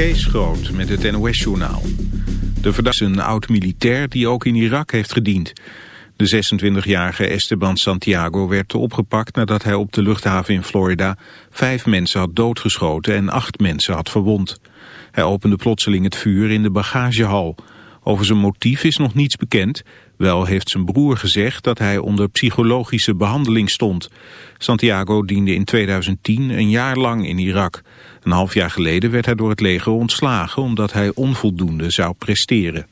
Kees met het NOS-journaal. De verdachte is een oud-militair die ook in Irak heeft gediend. De 26-jarige Esteban Santiago werd opgepakt nadat hij op de luchthaven in Florida vijf mensen had doodgeschoten en acht mensen had verwond. Hij opende plotseling het vuur in de bagagehal. Over zijn motief is nog niets bekend. Wel heeft zijn broer gezegd dat hij onder psychologische behandeling stond. Santiago diende in 2010 een jaar lang in Irak. Een half jaar geleden werd hij door het leger ontslagen omdat hij onvoldoende zou presteren.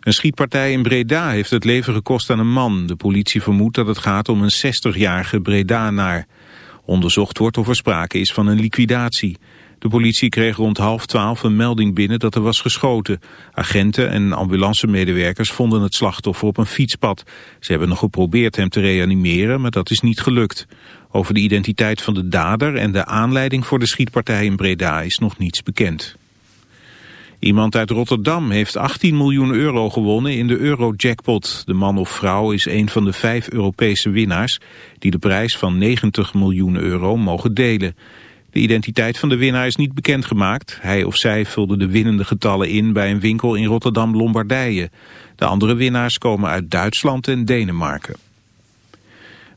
Een schietpartij in Breda heeft het leven gekost aan een man. De politie vermoedt dat het gaat om een 60-jarige Bredanaar. Onderzocht wordt of er sprake is van een liquidatie. De politie kreeg rond half twaalf een melding binnen dat er was geschoten. Agenten en ambulancemedewerkers vonden het slachtoffer op een fietspad. Ze hebben nog geprobeerd hem te reanimeren, maar dat is niet gelukt. Over de identiteit van de dader en de aanleiding voor de schietpartij in Breda is nog niets bekend. Iemand uit Rotterdam heeft 18 miljoen euro gewonnen in de Eurojackpot. De man of vrouw is een van de vijf Europese winnaars die de prijs van 90 miljoen euro mogen delen. De identiteit van de winnaar is niet bekendgemaakt. Hij of zij vulde de winnende getallen in bij een winkel in Rotterdam-Lombardije. De andere winnaars komen uit Duitsland en Denemarken.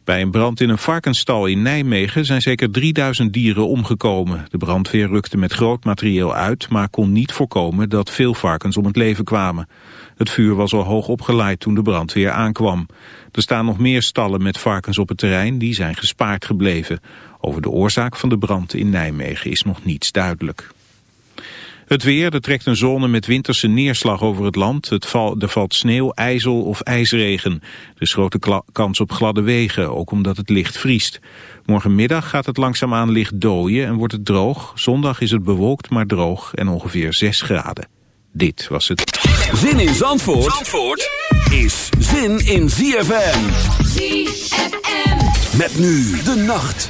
Bij een brand in een varkensstal in Nijmegen zijn zeker 3000 dieren omgekomen. De brandweer rukte met groot materieel uit, maar kon niet voorkomen dat veel varkens om het leven kwamen. Het vuur was al hoog opgeleid toen de brandweer aankwam. Er staan nog meer stallen met varkens op het terrein, die zijn gespaard gebleven. Over de oorzaak van de brand in Nijmegen is nog niets duidelijk. Het weer, er trekt een zone met winterse neerslag over het land. Het val, er valt sneeuw, ijzel of ijsregen. Er is grote kans op gladde wegen, ook omdat het licht vriest. Morgenmiddag gaat het langzaamaan licht dooien en wordt het droog. Zondag is het bewolkt maar droog en ongeveer 6 graden. Dit was het. Zin in Zandvoort, Zandvoort is zin in ZFM. ZFM. Met nu de nacht.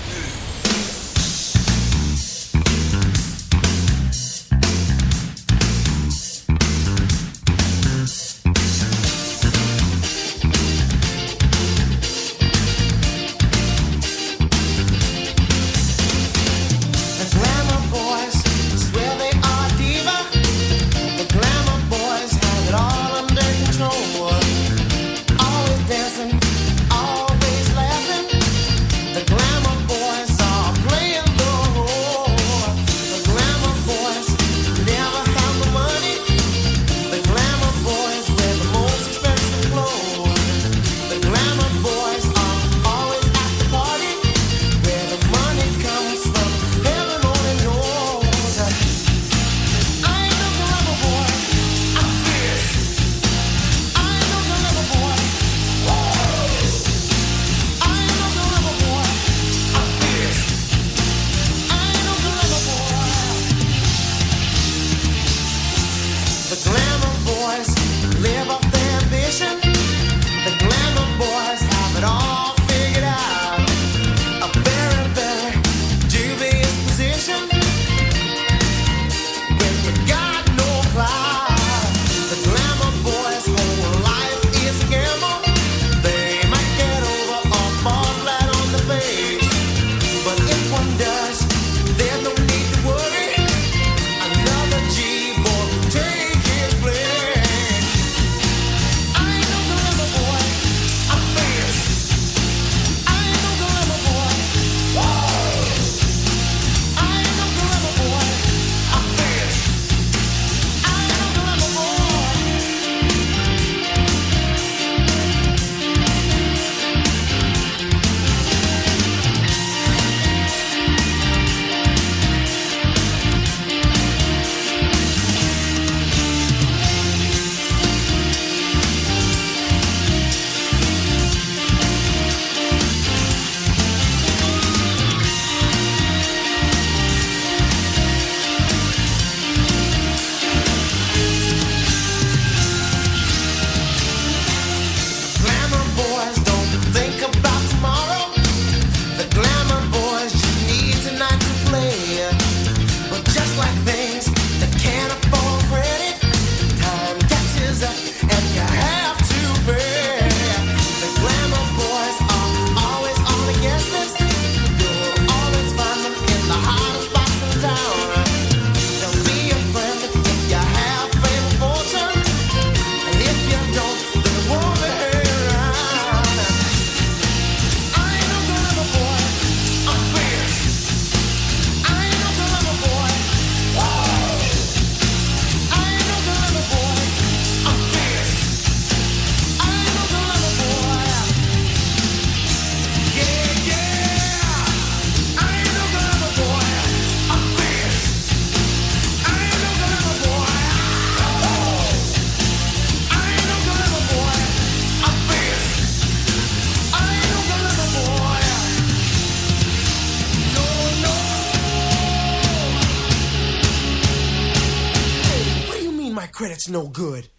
that's no good.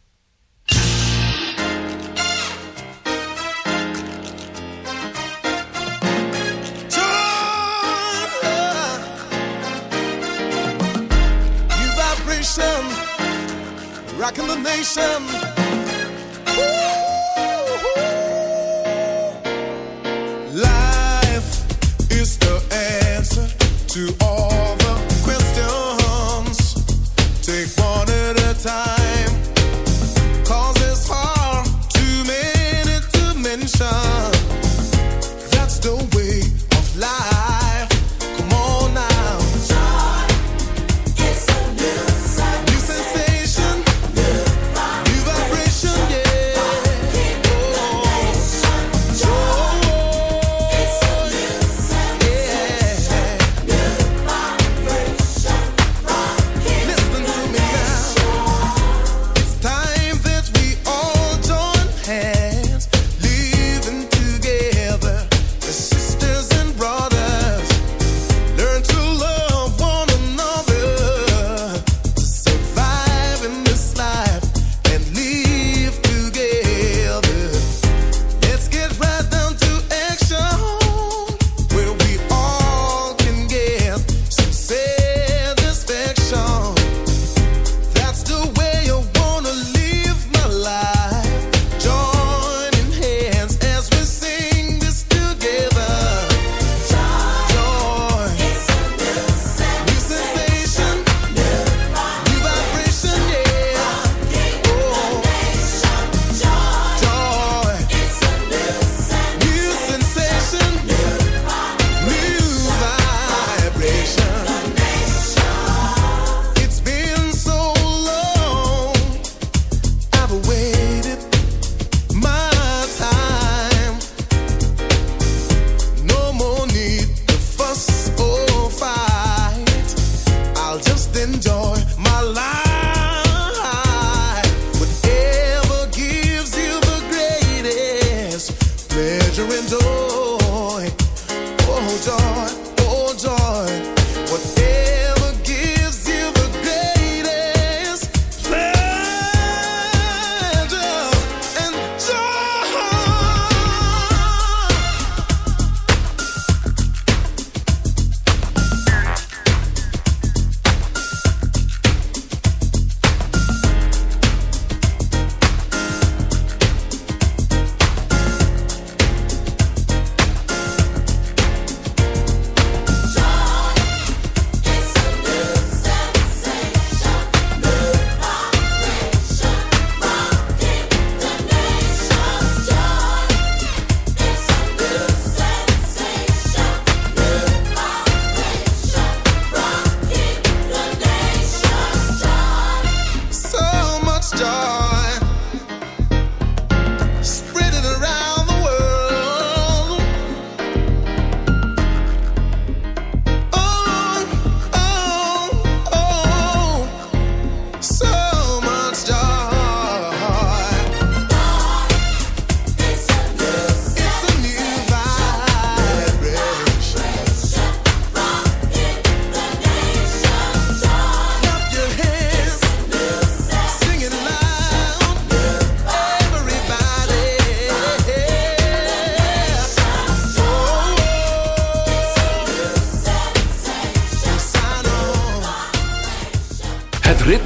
Rockin' the nation.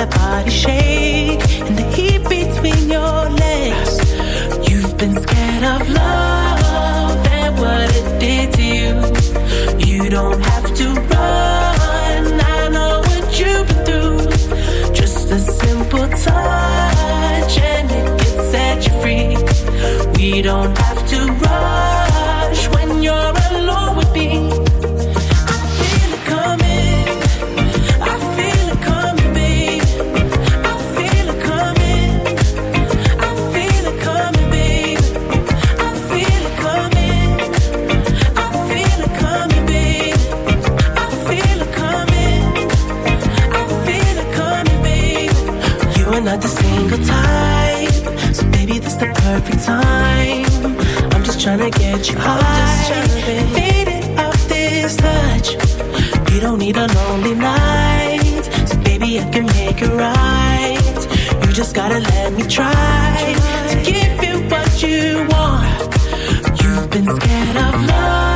that body shape. perfect time. I'm just trying to get you high. Faded off, this touch. You don't need a lonely night. So baby, I can make it right. You just gotta let me try to give you what you want. You've been scared of love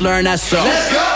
learn that so. Let's go!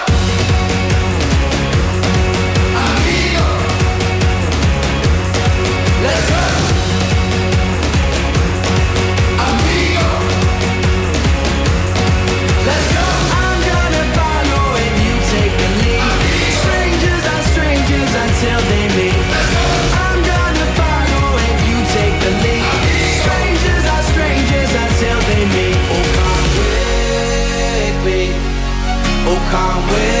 can't wait.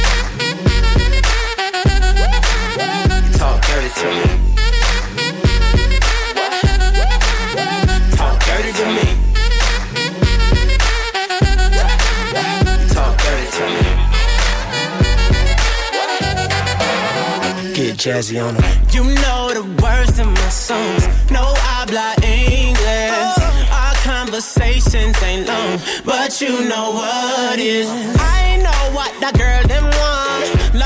To me. Talk dirty to me. Talk dirty to me. Get jazzy on them. You know the words in my songs. No I habla English. Oh. Our conversations ain't long, but you know what is. I know what that girl them want.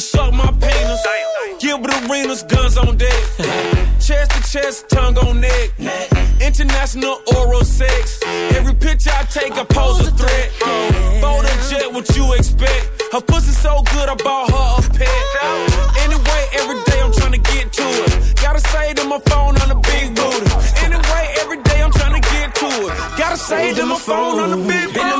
Can suck my penis. Gilbert Arenas, guns on deck. chest to chest, tongue on neck. International oral sex. Every picture I take, I pose a threat. Bold and jet, what you expect? Her pussy so good, I bought her a pet. Anyway, every day I'm trying to get to it. Gotta say to my phone on the big booty. Anyway, every day I'm trying to get to it. Gotta say to my phone on the big booty.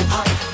your heart.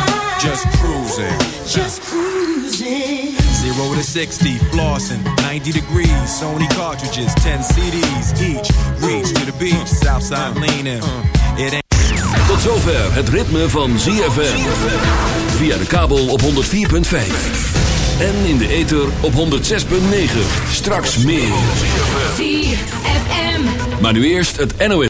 Just cruising. Just cruising. Zero to 60, flossing, 90 degrees. Sony cartridges, 10 CDs each. Reach to the beach, Southside leaning. It ain't Tot zover het ritme van ZFM. Via de kabel op 104.5. En in de ether op 106.9. Straks meer. ZFM. Maar nu eerst het NOS.